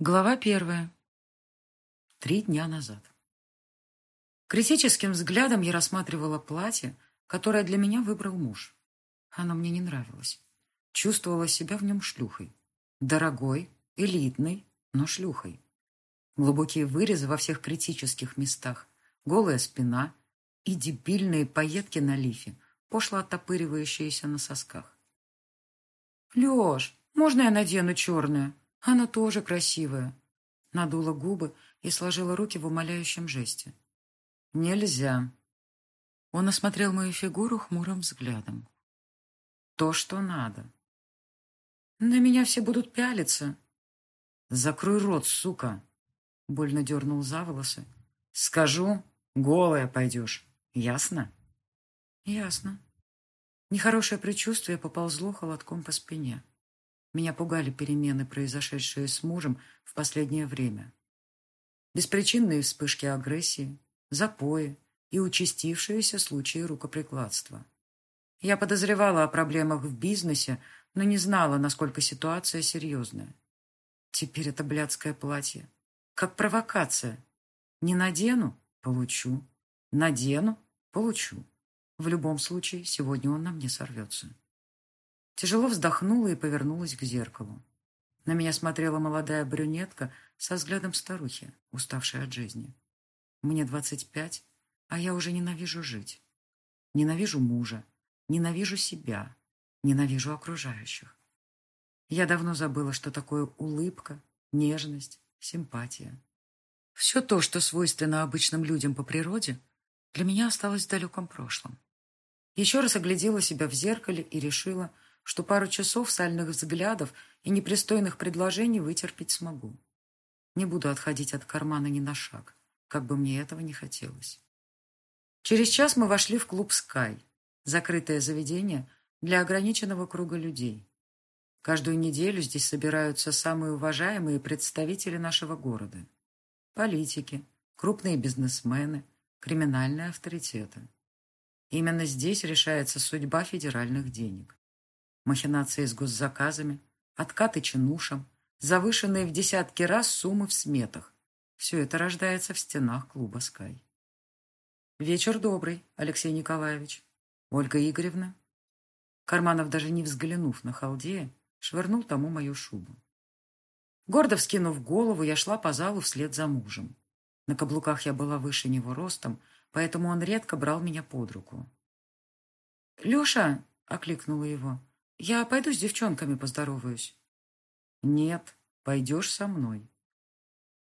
Глава первая. Три дня назад. Критическим взглядом я рассматривала платье, которое для меня выбрал муж. Оно мне не нравилось. Чувствовала себя в нем шлюхой. Дорогой, элитной, но шлюхой. Глубокие вырезы во всех критических местах, голая спина и дебильные пайетки на лифе, пошло оттопыривающиеся на сосках. «Леш, можно я надену черное?» Она тоже красивая. Надула губы и сложила руки в умоляющем жесте. Нельзя. Он осмотрел мою фигуру хмурым взглядом. То, что надо. На меня все будут пялиться. Закрой рот, сука. Больно дернул за волосы. Скажу, голая пойдешь. Ясно? Ясно. Нехорошее предчувствие поползло холодком по спине. Меня пугали перемены, произошедшие с мужем в последнее время. Беспричинные вспышки агрессии, запои и участившиеся случаи рукоприкладства. Я подозревала о проблемах в бизнесе, но не знала, насколько ситуация серьезная. Теперь это блядское платье. Как провокация. Не надену – получу. Надену – получу. В любом случае, сегодня он на мне сорвется. Тяжело вздохнула и повернулась к зеркалу. На меня смотрела молодая брюнетка со взглядом старухи, уставшей от жизни. Мне двадцать пять, а я уже ненавижу жить. Ненавижу мужа, ненавижу себя, ненавижу окружающих. Я давно забыла, что такое улыбка, нежность, симпатия. Все то, что свойственно обычным людям по природе, для меня осталось в далеком прошлом. Еще раз оглядела себя в зеркале и решила, что пару часов сальных взглядов и непристойных предложений вытерпеть смогу. Не буду отходить от кармана ни на шаг, как бы мне этого не хотелось. Через час мы вошли в клуб «Скай», закрытое заведение для ограниченного круга людей. Каждую неделю здесь собираются самые уважаемые представители нашего города. Политики, крупные бизнесмены, криминальные авторитеты. Именно здесь решается судьба федеральных денег махинации с госзаказами, откаты чинушам, завышенные в десятки раз суммы в сметах. Все это рождается в стенах клуба «Скай». «Вечер добрый, Алексей Николаевич. Ольга Игоревна». Карманов, даже не взглянув на халдея, швырнул тому мою шубу. Гордо вскинув голову, я шла по залу вслед за мужем. На каблуках я была выше него ростом, поэтому он редко брал меня под руку. «Леша!» — окликнула его. Я пойду с девчонками поздороваюсь. Нет, пойдешь со мной.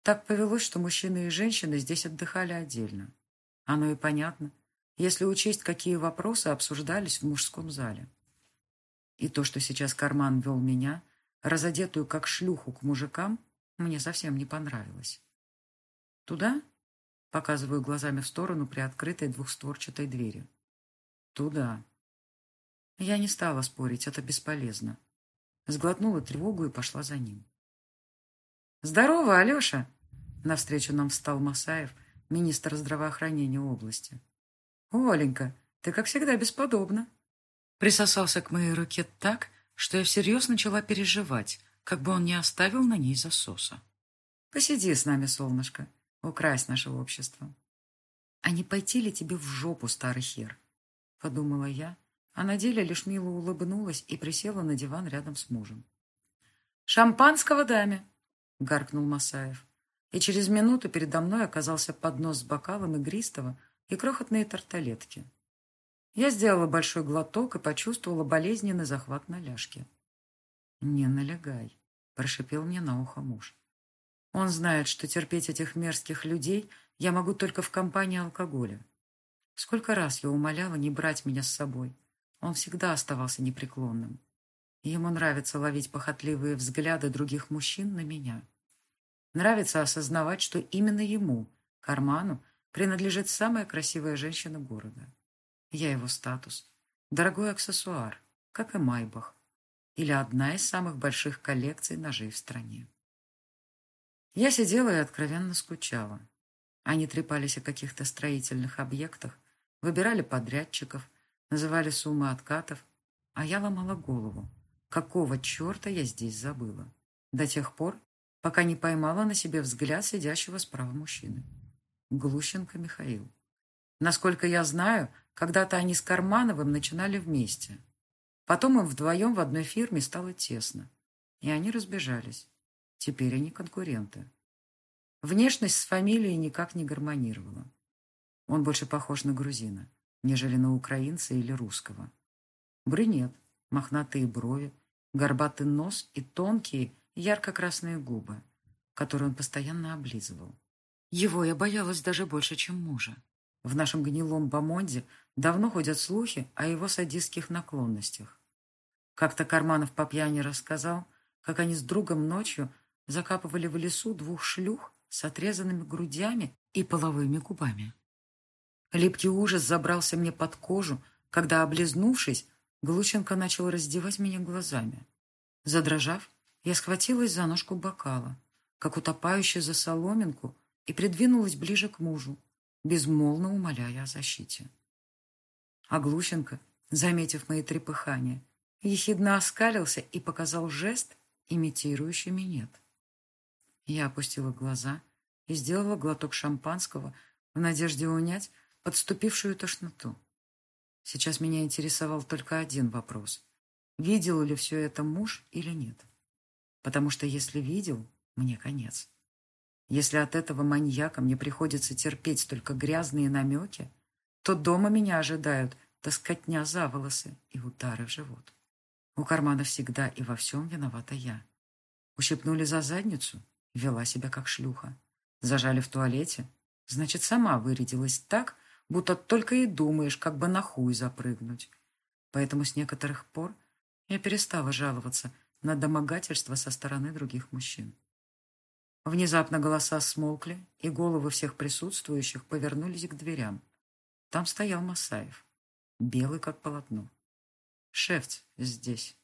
Так повелось, что мужчины и женщины здесь отдыхали отдельно. Оно и понятно, если учесть, какие вопросы обсуждались в мужском зале. И то, что сейчас карман вел меня, разодетую как шлюху к мужикам, мне совсем не понравилось. «Туда?» — показываю глазами в сторону при открытой двухстворчатой двери. «Туда», я не стала спорить, это бесполезно. Сглотнула тревогу и пошла за ним. «Здорово, Алеша!» Навстречу нам встал Масаев, министр здравоохранения области. «Оленька, ты, как всегда, бесподобна!» Присосался к моей руке так, что я всерьез начала переживать, как бы он не оставил на ней засоса. «Посиди с нами, солнышко, укрась наше общество». «А не пойти ли тебе в жопу, старый хер?» — подумала я, а на деле лишь мило улыбнулась и присела на диван рядом с мужем. «Шампанского даме!» — гаркнул Масаев. И через минуту передо мной оказался поднос с бокалом игристого и крохотные тарталетки. Я сделала большой глоток и почувствовала болезненный захват на ляжке. «Не налегай», — прошипел мне на ухо муж. «Он знает, что терпеть этих мерзких людей я могу только в компании алкоголя. Сколько раз я умоляла не брать меня с собой, он всегда оставался непреклонным. Ему нравится ловить похотливые взгляды других мужчин на меня. Нравится осознавать, что именно ему, Карману, принадлежит самая красивая женщина города. Я его статус. Дорогой аксессуар, как и Майбах. Или одна из самых больших коллекций ножей в стране. Я сидела и откровенно скучала. Они трепались о каких-то строительных объектах, выбирали подрядчиков, называли суммы откатов, а я ломала голову. Какого черта я здесь забыла? До тех пор, пока не поймала на себе взгляд сидящего справа мужчины. Глущенко Михаил. Насколько я знаю, когда-то они с Кармановым начинали вместе. Потом им вдвоем в одной фирме стало тесно, и они разбежались. Теперь они конкуренты. Внешность с фамилией никак не гармонировала. Он больше похож на грузина, нежели на украинца или русского. Брюнет, мохнатые брови, горбатый нос и тонкие ярко-красные губы, которые он постоянно облизывал. Его я боялась даже больше, чем мужа. В нашем гнилом Бамонде давно ходят слухи о его садистских наклонностях. Как-то Карманов по пьяни рассказал, как они с другом ночью закапывали в лесу двух шлюх с отрезанными грудями и половыми губами. Липкий ужас забрался мне под кожу, когда, облизнувшись, Глученко начал раздевать меня глазами. Задрожав, я схватилась за ножку бокала, как утопающая за соломинку, и придвинулась ближе к мужу, безмолвно умоляя о защите. А Глущенко, заметив мои трепыхания, ехидно оскалился и показал жест, имитирующий минет. Я опустила глаза и сделала глоток шампанского в надежде унять подступившую тошноту. Сейчас меня интересовал только один вопрос. Видел ли все это муж или нет? Потому что если видел, мне конец. Если от этого маньяка мне приходится терпеть только грязные намеки, то дома меня ожидают тоскотня за волосы и удары в живот. У кармана всегда и во всем виновата я. Ущипнули за задницу, вела себя как шлюха. Зажали в туалете, значит, сама вырядилась так, будто только и думаешь, как бы на хуй запрыгнуть. Поэтому с некоторых пор я перестала жаловаться на домогательство со стороны других мужчин. Внезапно голоса смолкли, и головы всех присутствующих повернулись к дверям. Там стоял Масаев, белый как полотно. Шефц здесь.